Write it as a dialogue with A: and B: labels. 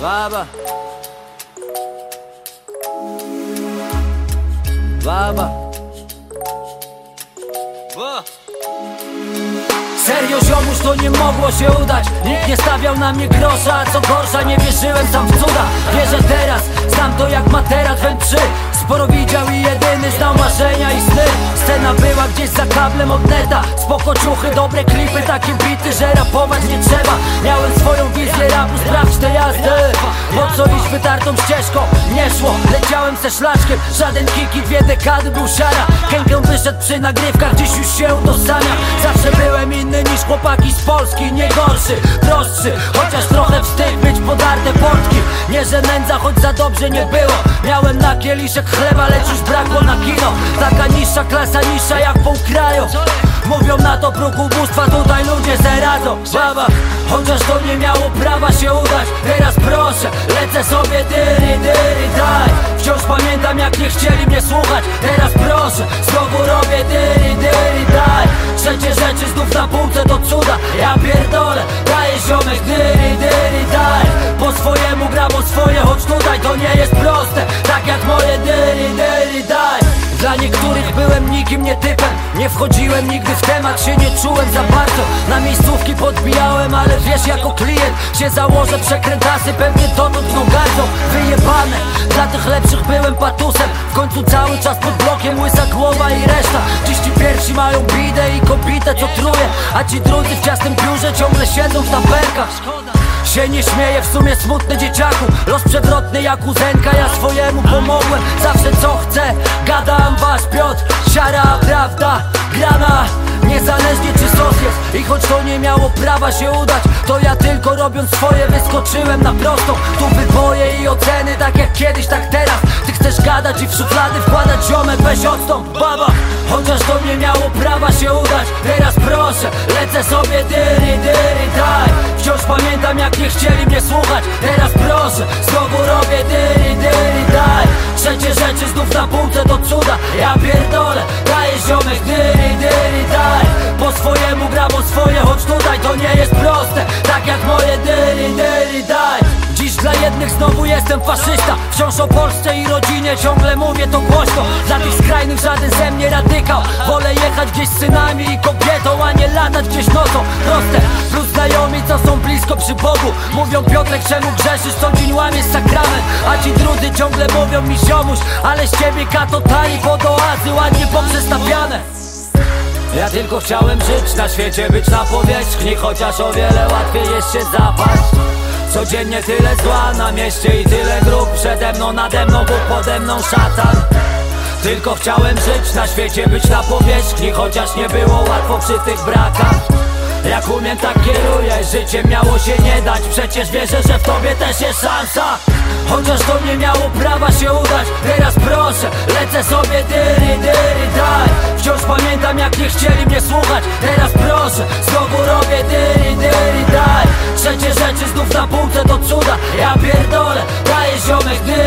A: Baba. Baba. Ba. Serio ziomuś to nie mogło się udać. Nikt nie stawiał na mnie grosza A co gorsza nie wierzyłem sam w cuda. Wierzę teraz, znam to jak materac wędrzy Sporo widział i jedyny znał marzenia i sny. Scena była gdzieś za kablem od neta. Spoko ciuchy, dobre klipy, takie bity, że rapować nie trzeba. Miałem swoją wizję rapu, sprawdź te jazdy. Po co iść wytartą ścieżką? Nie szło, leciałem ze szlaczkiem. Żaden kiki, dwie dekady był siara Kękę wyszedł przy nagrywkach, dziś już się utożsamia. Zawsze byłem inny niż chłopaki z Polski. Nie gorszy, prostszy, chociaż trochę wstyd być podarte portki. Nie że nędza, choć za dobrze nie było. Miałem kieliszek chleba, lecz już brakło na kino. Taka niższa klasa, niższa jak pół kraju Mówią na to próg ubóstwa, tutaj ludzie se radzą. Baba, chociaż to nie miało prawa się udać. Teraz proszę, lecę sobie dyry, dyry, daj. Wciąż pamiętam jak nie chcieli mnie słuchać. Teraz proszę, znowu robię dyry, dyry, daj. Trzecie rzeczy znów na półce to cuda. Ja pierdolę, daję ziomek dyry, dyry, daj. Po swojemu gram o swoje, choć tutaj to nie jest proste Tak jak moje dyry, dyry, daj dla niektórych byłem nikim, nie typem. Nie wchodziłem nigdy w temat, się nie czułem za bardzo. Na miejscówki podbijałem, ale wiesz jako klient Się założę przekrętasy, pewnie dotąd mną gardzą. Wyjebane, dla tych lepszych byłem patusem. W końcu cały czas pod blokiem łysa głowa i reszta. Dziś ci pierwsi mają bidę i kobitę co truje. A ci drudzy w ciasnym biurze ciągle siedzą w taberkach się nie śmieję, w sumie smutny dzieciaku. Los przewrotny jak uzenka, ja swojemu pomogłem. Zawsze co chcę, gadam wasz Piotr. Siara, prawda, grana Niezależnie czy sos jest. I choć to nie miało prawa się udać To ja tylko robiąc swoje wyskoczyłem na prostą. Tu wyboje i oceny tak jak kiedyś, tak teraz chcesz gadać i w szuflady wkładać ziomek, weź odstąp, baba. Chociaż to nie miało prawa się udać. Teraz proszę, lecę sobie dyry, dyry, daj. Wciąż pamiętam jak nie chcieli mnie słuchać. Teraz proszę, znowu robię dyry, dyry, daj. Trzecie rzeczy znów na półce to cuda. Ja pierdolę, daję ziomek dyry, dyry, daj. Po swojemu gram o swoje, choć tutaj to nie jest proste. Tak jak moje dyry, dyry, daj jednych znowu jestem faszysta. Wciąż o Polsce i rodzinie ciągle mówię to głośno. Dla tych skrajnych żaden ze mnie radykał. Wolę jechać gdzieś z synami i kobietą A nie latać gdzieś nocą. Proste, plus znajomi co są blisko przy Bogu. Mówią Piotrek czemu grzeszysz, co dzień łamiesz sakrament. A ci drudzy ciągle mówią mi ziomuś Ale z ciebie kato tani pod oazy ładnie poprzestawiane. Ja tylko chciałem żyć na świecie, być na powierzchni Chociaż o wiele łatwiej jest się zapaść Codziennie tyle zła na mieście i tyle grup Przede mną, nade mną, Bóg pode mną szatan. Tylko chciałem żyć na świecie, być na powierzchni Chociaż nie było łatwo przy tych brakach. Jak umiem tak kieruję, życie miało się nie dać. Przecież wierzę, że w tobie też jest szansa. Chociaż to nie miało prawa się udać. Teraz proszę, lecę sobie dyry, dyry, daj. Wciąż pamiętam jak nie chcieli mnie słuchać. Teraz daję ziomek dyry,